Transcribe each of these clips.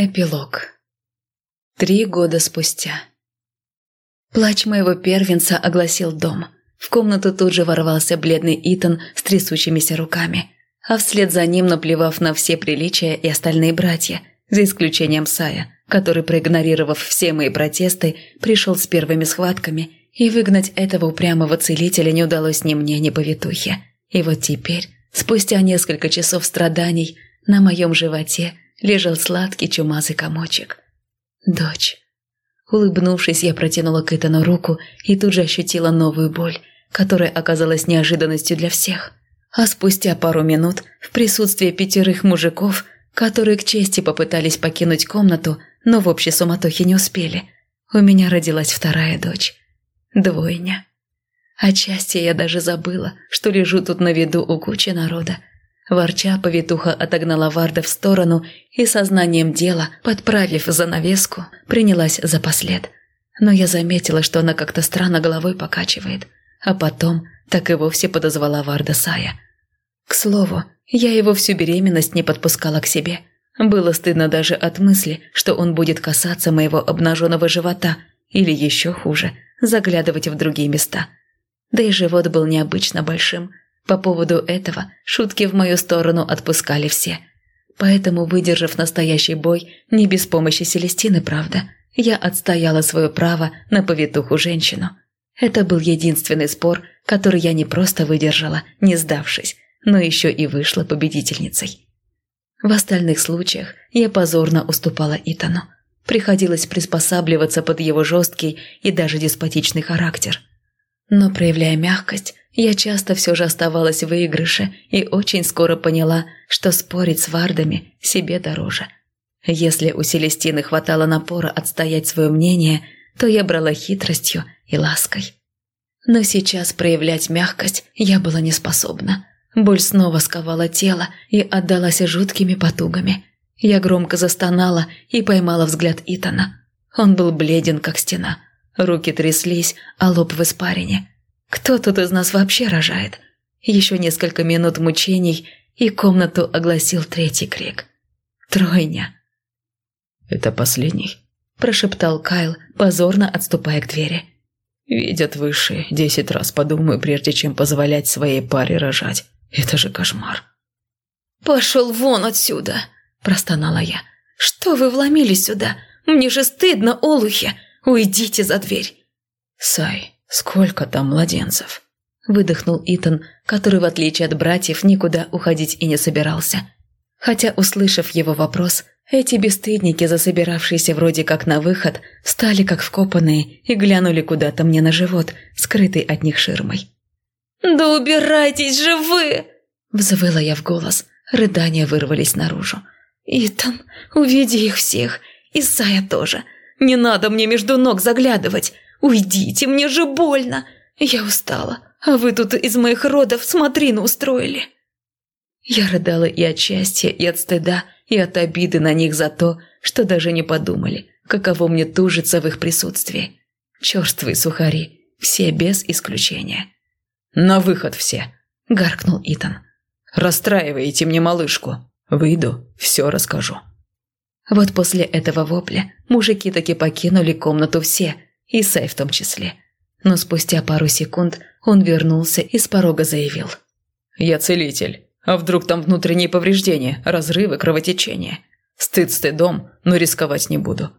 Эпилог. Три года спустя. Плач моего первенца огласил дом. В комнату тут же ворвался бледный Итан с трясущимися руками, а вслед за ним, наплевав на все приличия и остальные братья, за исключением Сая, который, проигнорировав все мои протесты, пришел с первыми схватками, и выгнать этого упрямого целителя не удалось ни мне, ни повитухе. И вот теперь, спустя несколько часов страданий, на моем животе – лежал сладкий чумазый комочек. «Дочь». Улыбнувшись, я протянула к Итану руку и тут же ощутила новую боль, которая оказалась неожиданностью для всех. А спустя пару минут, в присутствии пятерых мужиков, которые к чести попытались покинуть комнату, но в общей суматохе не успели, у меня родилась вторая дочь. Двойня. Отчасти я даже забыла, что лежу тут на виду у кучи народа, Ворча, повитуха отогнала Варда в сторону и сознанием дела, подправив занавеску, принялась за послед. Но я заметила, что она как-то странно головой покачивает. А потом так и вовсе подозвала Варда Сая. К слову, я его всю беременность не подпускала к себе. Было стыдно даже от мысли, что он будет касаться моего обнаженного живота или еще хуже, заглядывать в другие места. Да и живот был необычно большим – по поводу этого шутки в мою сторону отпускали все. Поэтому, выдержав настоящий бой, не без помощи Селестины, правда, я отстояла свое право на повитуху женщину. Это был единственный спор, который я не просто выдержала, не сдавшись, но еще и вышла победительницей. В остальных случаях я позорно уступала Итану. Приходилось приспосабливаться под его жесткий и даже деспотичный характер. Но проявляя мягкость, я часто все же оставалась в выигрыше и очень скоро поняла, что спорить с вардами себе дороже. Если у Селестины хватало напора отстоять свое мнение, то я брала хитростью и лаской. Но сейчас проявлять мягкость я была не способна. Боль снова сковала тело и отдалась жуткими потугами. Я громко застонала и поймала взгляд Итана. Он был бледен, как стена. Руки тряслись, а лоб в испарине. Кто тут из нас вообще рожает? Еще несколько минут мучений, и комнату огласил третий крик. «Тройня!» «Это последний?» – прошептал Кайл, позорно отступая к двери. «Видят выше, десять раз подумаю, прежде чем позволять своей паре рожать. Это же кошмар!» «Пошел вон отсюда!» – простонала я. «Что вы вломились сюда? Мне же стыдно, олухи! Уйдите за дверь!» «Сай, «Сколько там младенцев?» – выдохнул Итан, который, в отличие от братьев, никуда уходить и не собирался. Хотя, услышав его вопрос, эти бесстыдники, засобиравшиеся вроде как на выход, стали как вкопанные и глянули куда-то мне на живот, скрытый от них ширмой. «Да убирайтесь же вы!» – взвыла я в голос. Рыдания вырвались наружу. «Итан, уведи их всех, и Сая тоже. Не надо мне между ног заглядывать. «Уйдите, мне же больно! Я устала, а вы тут из моих родов смотрину устроили!» Я рыдала и от счастья, и от стыда, и от обиды на них за то, что даже не подумали, каково мне тужится в их присутствии. Черствые сухари, все без исключения. «На выход все!» – гаркнул Итан. «Расстраиваете мне малышку. Выйду, все расскажу». Вот после этого вопля мужики таки покинули комнату все – и Сай в том числе. Но спустя пару секунд он вернулся и с порога заявил. «Я целитель. А вдруг там внутренние повреждения, разрывы, кровотечения? Стыд стыдом, но рисковать не буду».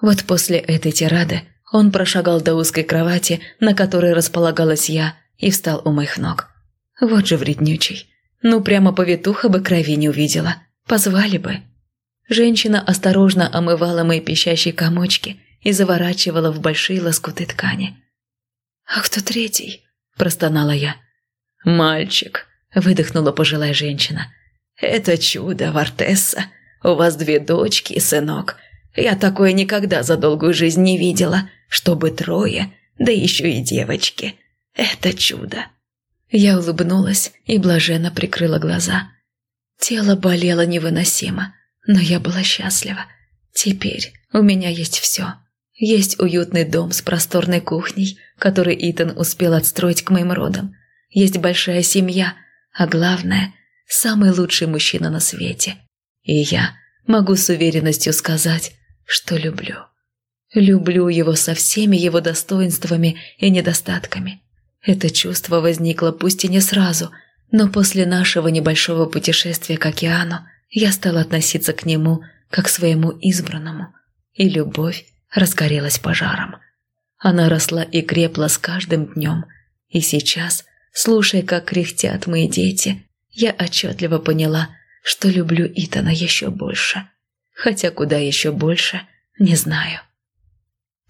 Вот после этой тирады он прошагал до узкой кровати, на которой располагалась я, и встал у моих ног. Вот же вреднючий. Ну, прямо повитуха бы крови не увидела. Позвали бы. Женщина осторожно омывала мои пищащие комочки – и заворачивала в большие лоскуты ткани. «А кто третий?» – простонала я. «Мальчик», – выдохнула пожилая женщина. «Это чудо, Вартесса. У вас две дочки и сынок. Я такое никогда за долгую жизнь не видела, чтобы трое, да еще и девочки. Это чудо». Я улыбнулась и блаженно прикрыла глаза. Тело болело невыносимо, но я была счастлива. Теперь у меня есть все. Есть уютный дом с просторной кухней, который Итан успел отстроить к моим родам. Есть большая семья, а главное – самый лучший мужчина на свете. И я могу с уверенностью сказать, что люблю. Люблю его со всеми его достоинствами и недостатками. Это чувство возникло пусть и не сразу, но после нашего небольшого путешествия к океану я стала относиться к нему как к своему избранному, и любовь разгорелась пожаром. Она росла и крепла с каждым днем, и сейчас, слушая, как кряхтят мои дети, я отчетливо поняла, что люблю Итана еще больше. Хотя куда еще больше, не знаю.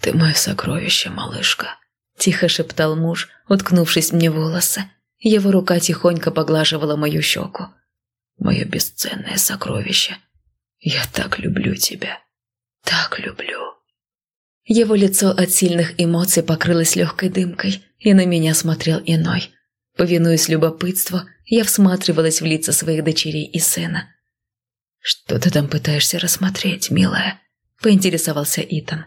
«Ты мое сокровище, малышка», – тихо шептал муж, уткнувшись мне в волосы. Его рука тихонько поглаживала мою щеку. «Мое бесценное сокровище. Я так люблю тебя. Так люблю». Его лицо от сильных эмоций покрылось легкой дымкой, и на меня смотрел иной. Повинуясь любопытству, я всматривалась в лица своих дочерей и сына. «Что ты там пытаешься рассмотреть, милая?» – поинтересовался Итан.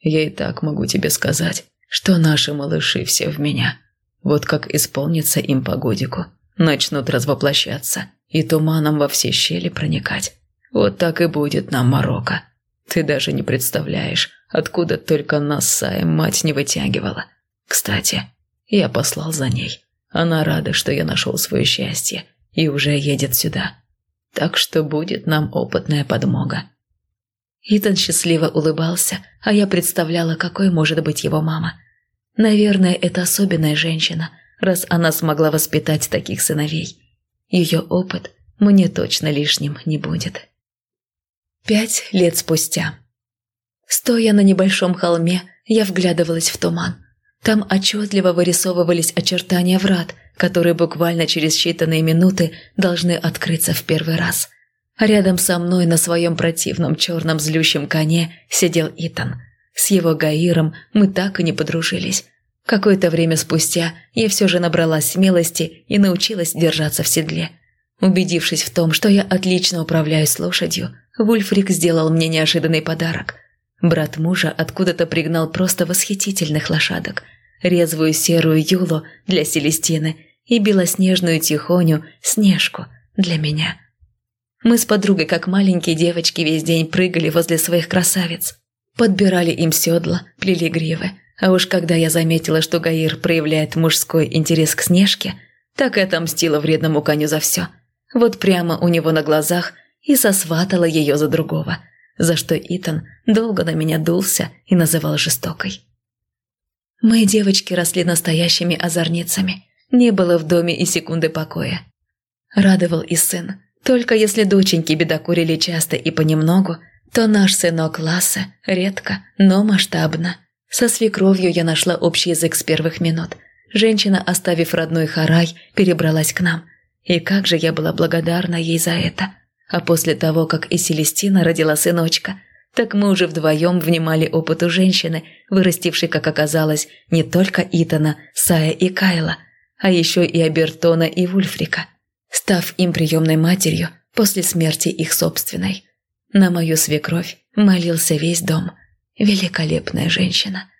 «Я и так могу тебе сказать, что наши малыши все в меня. Вот как исполнится им по годику, начнут развоплощаться и туманом во все щели проникать. Вот так и будет нам Марокко. Ты даже не представляешь, откуда только нас Саем мать не вытягивала. Кстати, я послал за ней. Она рада, что я нашел свое счастье и уже едет сюда. Так что будет нам опытная подмога. Итан счастливо улыбался, а я представляла, какой может быть его мама. Наверное, это особенная женщина, раз она смогла воспитать таких сыновей. Ее опыт мне точно лишним не будет. Пять лет спустя. Стоя на небольшом холме, я вглядывалась в туман. Там отчетливо вырисовывались очертания врат, которые буквально через считанные минуты должны открыться в первый раз. Рядом со мной на своем противном черном злющем коне сидел Итан. С его Гаиром мы так и не подружились. Какое-то время спустя я все же набралась смелости и научилась держаться в седле. Убедившись в том, что я отлично управляюсь лошадью, Вульфрик сделал мне неожиданный подарок. Брат мужа откуда-то пригнал просто восхитительных лошадок. Резвую серую Юлу для Селестины и белоснежную Тихоню Снежку для меня. Мы с подругой, как маленькие девочки, весь день прыгали возле своих красавиц. Подбирали им седла, плели гривы. А уж когда я заметила, что Гаир проявляет мужской интерес к Снежке, так и отомстила вредному коню за все. Вот прямо у него на глазах и сосватала ее за другого – за что Итан долго на меня дулся и называл жестокой. Мои девочки росли настоящими озорницами. Не было в доме и секунды покоя. Радовал и сын. Только если доченьки бедокурили часто и понемногу, то наш сынок Ласса редко, но масштабно. Со свекровью я нашла общий язык с первых минут. Женщина, оставив родной харай, перебралась к нам. И как же я была благодарна ей за это. А после того, как и Селестина родила сыночка, так мы уже вдвоем внимали опыту женщины, вырастившей, как оказалось, не только Итана, Сая и Кайла, а еще и Абертона и Вульфрика, став им приемной матерью после смерти их собственной. На мою свекровь молился весь дом. Великолепная женщина.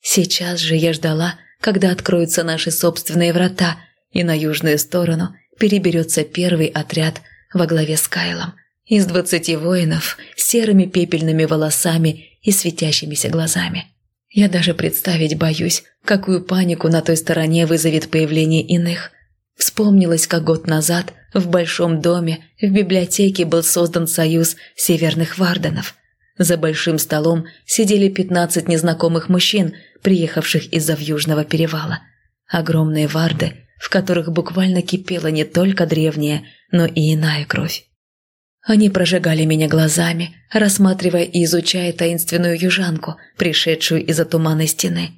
Сейчас же я ждала, когда откроются наши собственные врата, и на южную сторону переберется первый отряд – во главе с Кайлом, из двадцати воинов с серыми пепельными волосами и светящимися глазами. Я даже представить боюсь, какую панику на той стороне вызовет появление иных. Вспомнилось, как год назад в большом доме в библиотеке был создан союз северных варденов. За большим столом сидели пятнадцать незнакомых мужчин, приехавших из-за Вьюжного перевала. Огромные варды, в которых буквально кипела не только древняя, но и иная кровь. Они прожигали меня глазами, рассматривая и изучая таинственную южанку, пришедшую из-за туманной стены.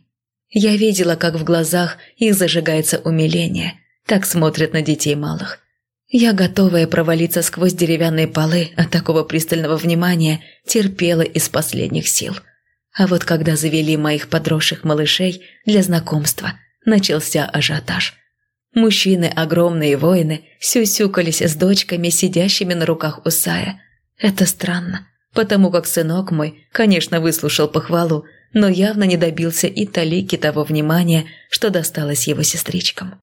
Я видела, как в глазах их зажигается умиление, так смотрят на детей малых. Я, готовая провалиться сквозь деревянные полы от такого пристального внимания, терпела из последних сил. А вот когда завели моих подросших малышей для знакомства, начался ажиотаж – Мужчины, огромные воины, сюсюкались с дочками, сидящими на руках у Сая. Это странно, потому как сынок мой, конечно, выслушал похвалу, но явно не добился и талики того внимания, что досталось его сестричкам.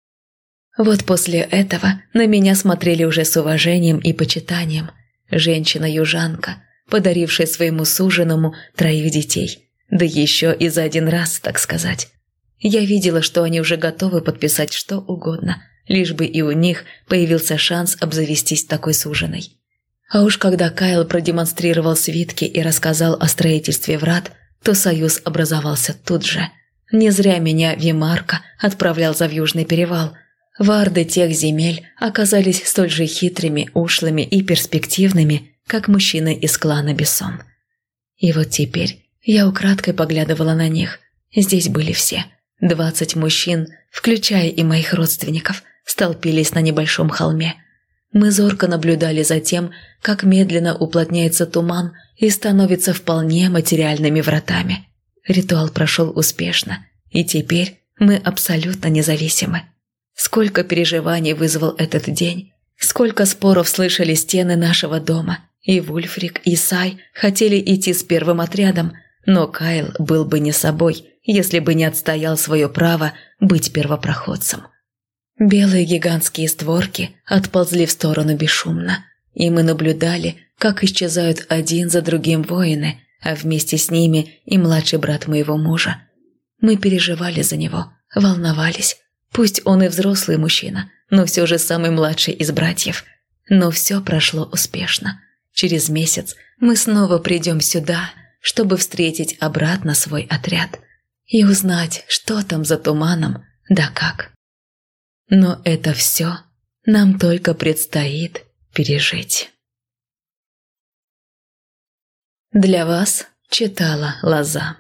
Вот после этого на меня смотрели уже с уважением и почитанием. женщина-южанка, подарившая своему суженому троих детей. Да еще и за один раз, так сказать. Я видела, что они уже готовы подписать что угодно, лишь бы и у них появился шанс обзавестись такой суженой. А уж когда Кайл продемонстрировал свитки и рассказал о строительстве врат, то союз образовался тут же. Не зря меня Вимарка отправлял за Южный перевал. Варды тех земель оказались столь же хитрыми, ушлыми и перспективными, как мужчины из клана Бессон. И вот теперь я украдкой поглядывала на них. Здесь были все. Двадцать мужчин, включая и моих родственников, столпились на небольшом холме. Мы зорко наблюдали за тем, как медленно уплотняется туман и становится вполне материальными вратами. Ритуал прошел успешно, и теперь мы абсолютно независимы. Сколько переживаний вызвал этот день, сколько споров слышали стены нашего дома – и Вульфрик, и Сай хотели идти с первым отрядом, но Кайл был бы не собой, если бы не отстоял свое право быть первопроходцем. Белые гигантские створки отползли в сторону бесшумно, и мы наблюдали, как исчезают один за другим воины, а вместе с ними и младший брат моего мужа. Мы переживали за него, волновались. Пусть он и взрослый мужчина, но все же самый младший из братьев. Но все прошло успешно. Через месяц мы снова придем сюда, чтобы встретить обратно свой отряд и узнать, что там за туманом, да как. Но это все нам только предстоит пережить. Для вас читала Лоза.